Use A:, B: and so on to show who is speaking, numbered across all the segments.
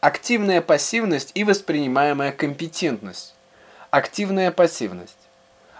A: Активная пассивность и воспринимаемая компетентность. Активная пассивность.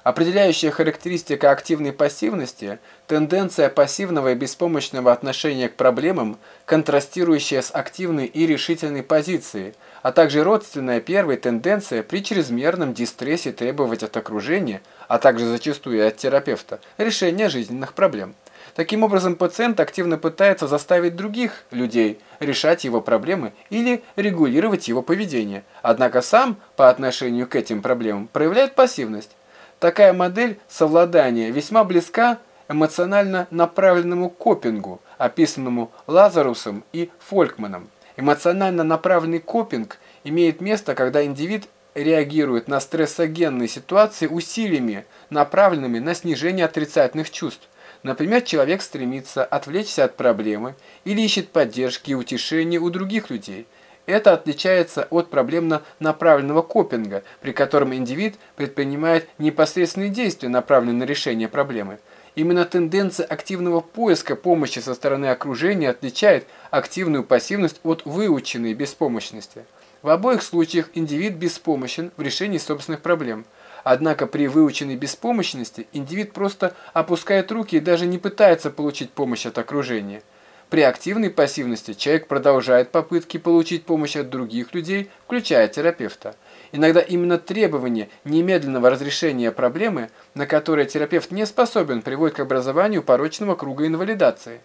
A: Определяющая характеристика активной пассивности – тенденция пассивного и беспомощного отношения к проблемам, контрастирующая с активной и решительной позицией, а также родственная первой тенденция при чрезмерном дистрессе требовать от окружения, а также зачастую от терапевта, решения жизненных проблем. Таким образом, пациент активно пытается заставить других людей решать его проблемы или регулировать его поведение, однако сам по отношению к этим проблемам проявляет пассивность. Такая модель совладания весьма близка эмоционально направленному копингу, описанному Лазарусом и Фолькманом. Эмоционально направленный копинг имеет место, когда индивид реагирует на стрессогенные ситуации усилиями, направленными на снижение отрицательных чувств. Например, человек стремится отвлечься от проблемы или ищет поддержки и утешения у других людей – это отличается от проблемно направленного копинга, при котором индивид предпринимает непосредственные действия, направленные на решение проблемы. Именно тенденция активного поиска помощи со стороны окружения отличает активную пассивность от выученной беспомощности. В обоих случаях индивид беспомощен в решении собственных проблем. Однако при выученной беспомощности индивид просто опускает руки и даже не пытается получить помощь от окружения. При активной пассивности человек продолжает попытки получить помощь от других людей, включая терапевта. Иногда именно требование немедленного разрешения проблемы, на которое терапевт не способен, приводит к образованию порочного круга инвалидации.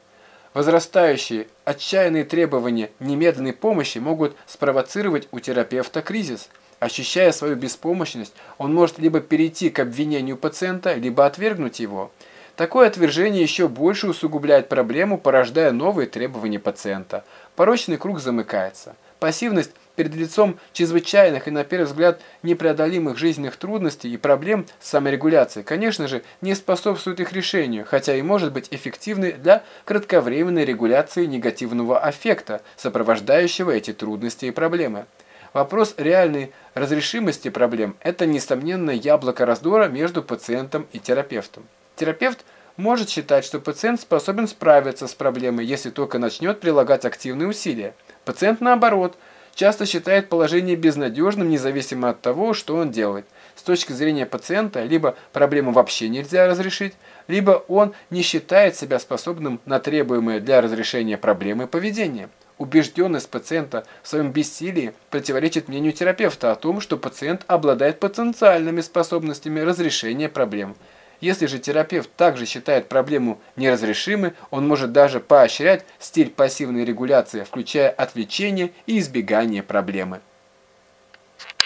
A: Возрастающие, отчаянные требования немедленной помощи могут спровоцировать у терапевта кризис. Ощущая свою беспомощность, он может либо перейти к обвинению пациента, либо отвергнуть его – Такое отвержение еще больше усугубляет проблему, порождая новые требования пациента. Порочный круг замыкается. Пассивность перед лицом чрезвычайных и, на первый взгляд, непреодолимых жизненных трудностей и проблем с саморегуляцией, конечно же, не способствует их решению, хотя и может быть эффективной для кратковременной регуляции негативного аффекта, сопровождающего эти трудности и проблемы. Вопрос реальной разрешимости проблем – это, несомненно, яблоко раздора между пациентом и терапевтом. Терапевт может считать, что пациент способен справиться с проблемой, если только начнет прилагать активные усилия. Пациент, наоборот, часто считает положение безнадежным, независимо от того, что он делает. С точки зрения пациента, либо проблему вообще нельзя разрешить, либо он не считает себя способным на требуемое для разрешения проблемы поведение. Убежденность пациента в своем бессилии противоречит мнению терапевта о том, что пациент обладает потенциальными способностями разрешения проблем – если же терапевт также считает проблему неразрешимой, он может даже поощрять стиль пассивной регуляции, включая отвлечение и избегание проблемы.